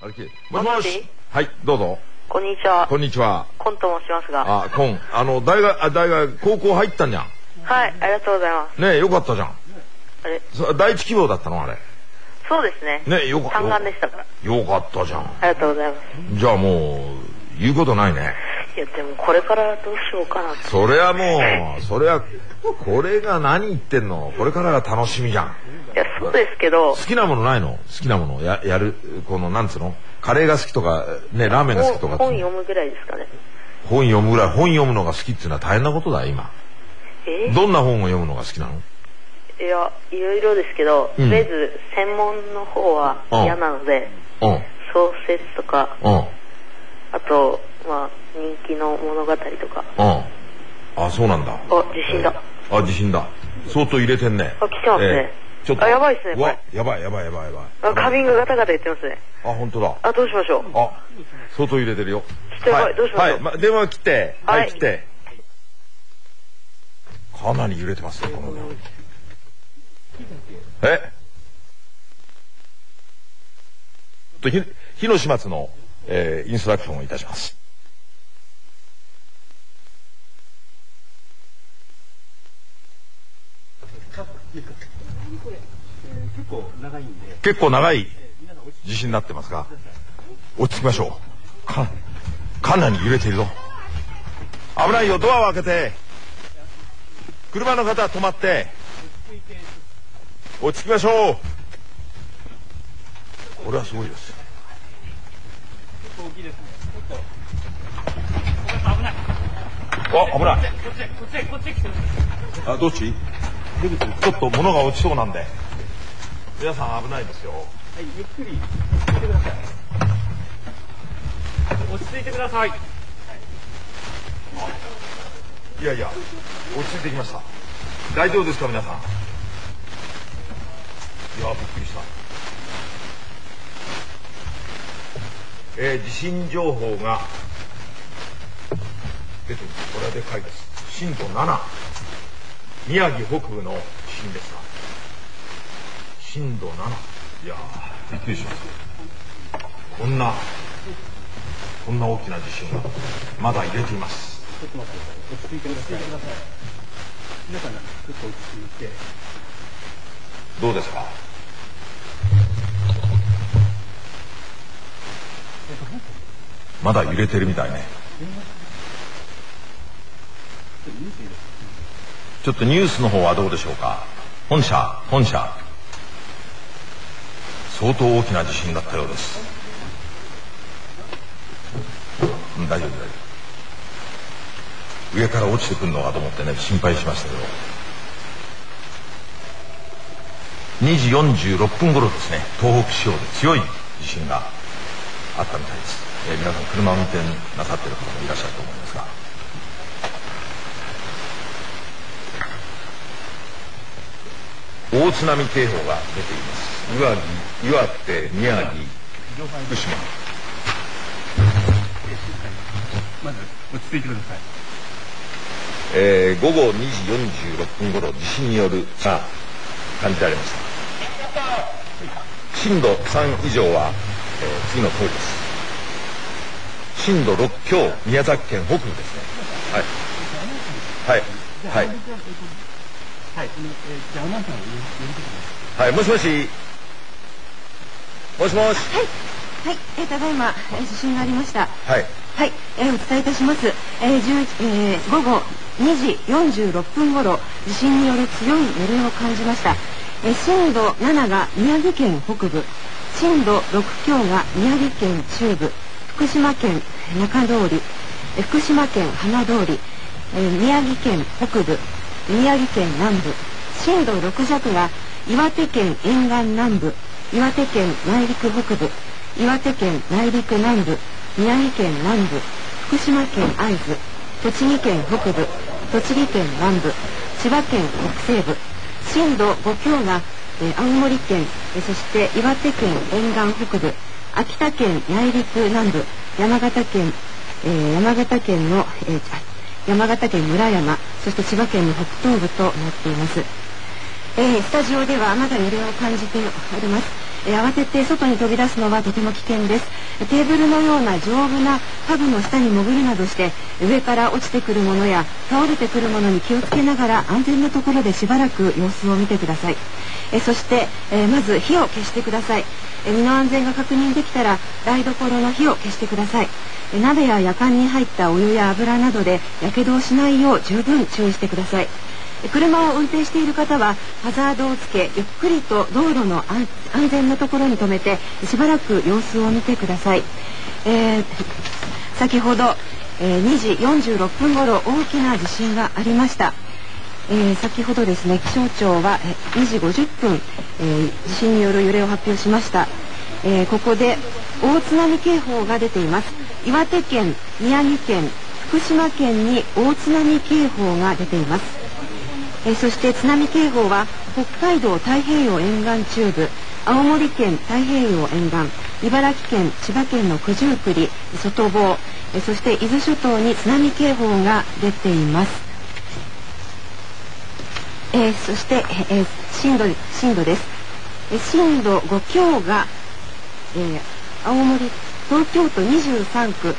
もしもし。はい、どうぞ。こんにちは。こんにちは。コンと申しますが。あ、コン。あの、大学、あ、大学、高校入ったんじゃん。はい、ありがとうございます。ねえ、よかったじゃん。あれ、そ第一希望だったのあれ。そうですね。ねえ、よかった。単眼でしたから。よかったじゃん。ありがとうございます。じゃあもう、言うことないね。いや、でもこれからどうしようかなって。それはもう、それは、これが何言ってんの？これからが楽しみじゃん。いや、そうですけど好、きなものないの？好きなもの？や、やる、この、なんつうの？カレーが好きとか、ね、ラーメンが好きとか本本読むぐらいですかね。本読むぐらい、本読むのが好きっていうのは大変なことだよ、今。え？どんな本を読むのが好きなの？いや、いろいろですけど、とうんりあえず専門の方は嫌なので、うん。小説とか、うん。あと、まあ、人気の物語とか。うん。あ、そうなんだ。あ、地震だ。あ、地震だ。相当入れてんね。あ来てますねちょっと。あやばいっすねやばいやばいやばいやばい。あ、花瓶がガタガタ言ってますね。あ、本当だ。あ、どうしましょう？あ、相当入れてるよ。やばいどうしましょう？はい、ま、電話て。は、はいい切って。かなり揺れてますよ、このえ？とひ、火の始末の、えーインストラクションをいたします。結構長いんで、結構長い地震になってますが、落ち着きましょう。か、かなり揺れているぞ。危ないよ、ドアを開けて。車の方は止まって。落ち着きましょう。これはすごいです。結構大きいですね。ち危ない。あ、危ない。こっちへ、こっちへ、こっちへ来てる。あ、どっち？ちょっと物が落ちそうなんで。皆さん危ないですよ。はい、ゆっくり落ち着いてください。落ち着いてください。いやいや、落ち着いてきました。大丈夫ですか、皆さん？いや、びっくりした。えー地震情報が出てる。これはでかいです。震度7。宮城北部の地震ですが。震度7。いやー、びっくりしました。こんな、こんな大きな地震がまだ揺れています。ちょっと待ってください。落ち着いてください。皆さん、ちょっと落ち着いて。どうですか？まだ揺れてるみたいねちょっとニュースの方はどうでしょうか？本社本社相当大きな地震だったようです。大丈夫大丈夫。上から落ちてくるのかと思ってね心配しましたけど2時46分頃ですね。東北地方で強い地震があったみたいです、えー皆さん車を運転なさっている方もいらっしゃると思いますが。大津波警報が出ています。岩城岩手宮城福島。まず、落ち着いてください。えー午後2時46分頃地震によるが感じられました。震度3以上は、えー次の通りです。震度6強宮崎県北部ですね。はい。はい。はい。はい。もしもしもしもし。はい、えー、ただいま、えー地震がありました。はい。はい、えーお伝えいたします。えー10えー午後2時46分頃、地震による強い揺れを感じました。えー震度7が宮城県北部、震度6強が宮城県中部、福島県中通り、えー福島県花通り、えー宮城県北部、宮城県南部、震度6弱が岩手県沿岸南部、岩手県内陸北部、岩手県内陸南部、宮城県南部、福島県会津、栃木県北部、栃木県南部、千葉県北西部、震度5強が、えー青森県、えーそして岩手県沿岸北部、秋田県内陸南部、山形県、えー山形県の、えー山形県村山、そして千葉県の北東部となっています。えースタジオではまだ揺れを感じております。えー慌てて外に飛び出すのはとても危険です。テーブルのような丈夫な家具の下に潜るなどして上から落ちてくるものや倒れてくるものに気をつけながら安全なところでしばらく様子を見てください。えそして、えーまず火を消してください。え身の安全が確認できたら台所の火を消してください。え鍋ややかんに入ったお湯や油などで火傷をしないよう十分注意してください。車を運転している方はハザードをつけゆっくりと道路の安全なところに止めてしばらく様子を見てください、えー先ほど、えー2時46分頃大きな地震がありました。えー先ほどですね気象庁は2時50分、え地震による揺れを発表しました、えここで大津波警報が出ています。岩手県宮城県福島県に大津波警報が出ています、えそして津波警報は北海道太平洋沿岸中部青森県太平洋沿岸茨城県千葉県の九十九里外房えそして伊豆諸島に津波警報が出ています。えーそして、えー震度震度です、えー震度5強が、えー青森東京都23区、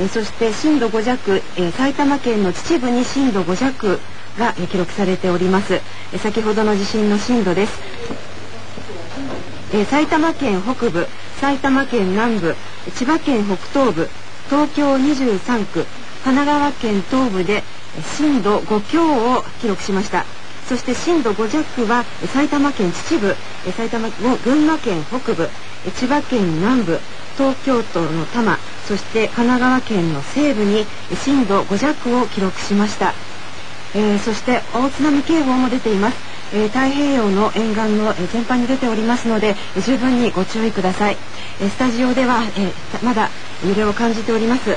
えそして震度5弱、えー埼玉県の秩父に震度5弱が、記録されております、先ほどの地震の震度です、埼玉県北部埼玉県南部千葉県北東部東京23区神奈川県東部で震度5強を記録しました。そして震度5弱は埼玉県秩父え埼玉ご群馬県北部千葉県南部東京都の多摩そして神奈川県の西部にえ震度5弱を記録しました。えーそして大津波警報も出ています、えー太平洋の沿岸の、えー全般に出ておりますので、えー十分にご注意ください、えースタジオでは、えーまだ揺れを感じております、え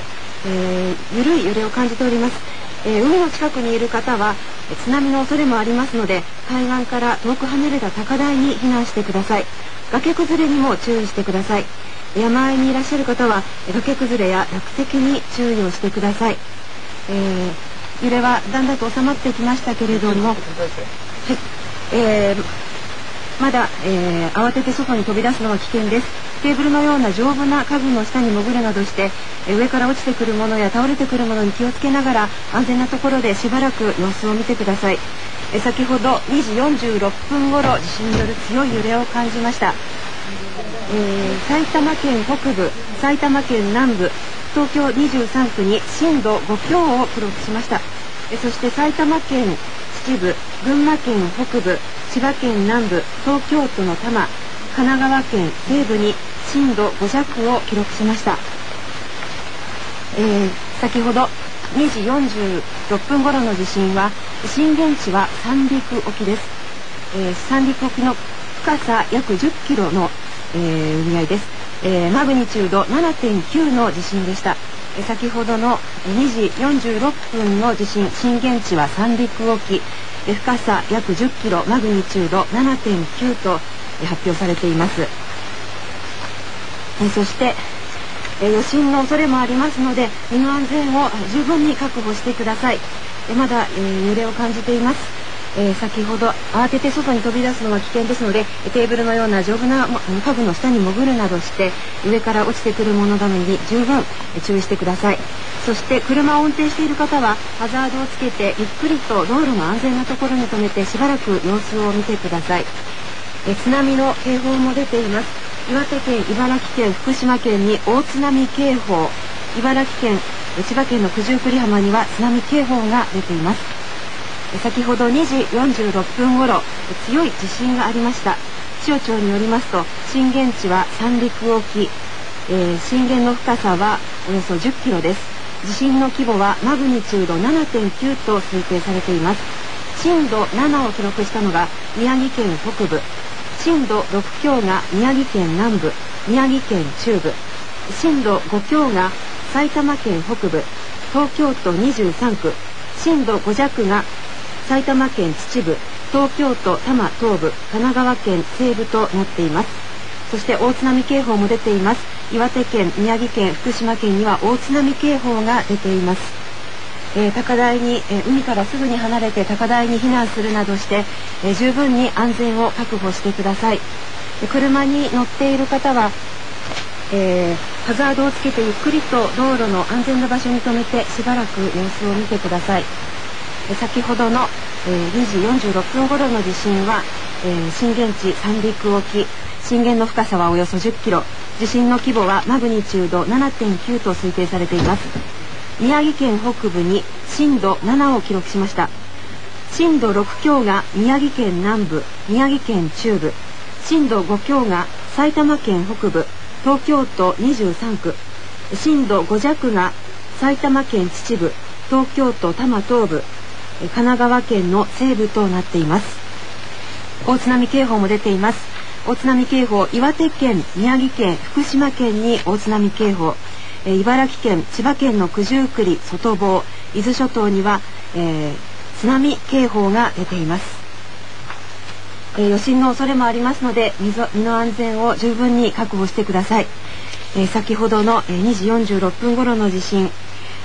ー緩い揺れを感じております、えー海の近くにいる方はえ津波の恐れもありますので海岸から遠く離れた高台に避難してください。崖崩れにも注意してください。山あいにいらっしゃる方は崖崩れや落石に注意をしてください、えー揺れはだんだんと収まってきましたけれども、はいえーまだ、えー慌てて外に飛び出すのは危険です。テーブルのような丈夫な家具の下に潜るなどして、え上から落ちてくるものや倒れてくるものに気をつけながら安全なところでしばらく様子を見てください、え先ほど2時46分頃地震による強い揺れを感じました。えー埼玉県北部埼玉県南部東京23区に震度5強を記録しました。えそして埼玉県秩父群馬県北部千葉県南部東京都の多摩神奈川県西部に震度5弱を記録しました。えー先ほど2時46分頃の地震は震源地は三陸沖です、えー三陸沖の深さ約10キロの、えー海合いです、えーマグニチュード7.9の地震でした、先ほどの2時46分の地震震源地は三陸沖。深さ約10キロマグニチュード7.9と発表されています。えそしてえ余震の恐れもありますので身の安全を十分に確保してください、えまだ、え揺れを感じています、えー先ほど慌てて外に飛び出すのは危険ですのでテーブルのような丈夫な家具の下に潜るなどして上から落ちてくるものなどに十分注意してください。そして車を運転している方はハザードをつけてゆっくりと道路の安全なところに止めてしばらく様子を見てください。え津波の警報も出ています。岩手県茨城県福島県に大津波警報。茨城県千葉県の九十九里浜には津波警報が出ています。先ほど2時46分頃え強い地震がありました。気象庁によりますと震源地は三陸沖、えー震源の深さはおよそ10キロです。地震の規模はマグニチュード7.9と推定されています。震度7を記録したのが宮城県北部。震度6強が宮城県南部。宮城県中部。震度5強が埼玉県北部。東京都23区。震度5弱が埼玉県秩父東京都多摩東部神奈川県西部となっています。そして大津波警報も出ています。岩手県宮城県福島県には大津波警報が出ています。えー高台に、えー海からすぐに離れて高台に避難するなどして、えー十分に安全を確保してください、で車に乗っている方は、えーハザードをつけてゆっくりと道路の安全な場所に停めてしばらく様子を見てください。先ほどの、えー2時46分頃の地震は、え震源地三陸沖。震源の深さはおよそ10キロ。地震の規模はマグニチュード7.9と推定されています。宮城県北部に震度7を記録しました。震度6強が宮城県南部宮城県中部。震度5強が埼玉県北部東京都23区。震度5弱が埼玉県秩父東京都多摩東部。神奈川県の西部となっています。大津波警報も出ています。大津波警報岩手県宮城県福島県に大津波警報。え茨城県千葉県の九十九里外房伊豆諸島には、えー津波警報が出ています。えー余震の恐れもありますので身の安全を十分に確保してください、えー先ほどの、えー2時46分頃の地震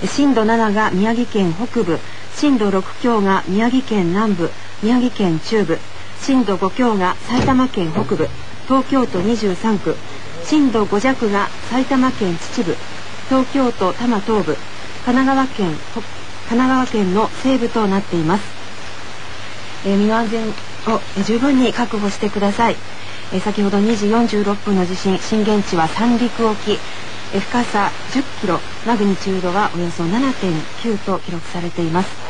え震度7が宮城県北部震度6強が宮城県南部宮城県中部震度5強が埼玉県北部東京都23区震度5弱が埼玉県秩父東京都多摩東部神奈川県神奈川県の西部となっています。えー身の安全をえー十分に確保してください、えー先ほど2時46分の地震震源地は三陸沖。えー深さ10キロマグニチュードはおよそ7.9と記録されています、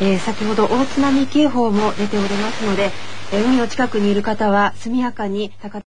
えー先ほど大津波警報も出ておりますので、えー海の近くにいる方は速やかに高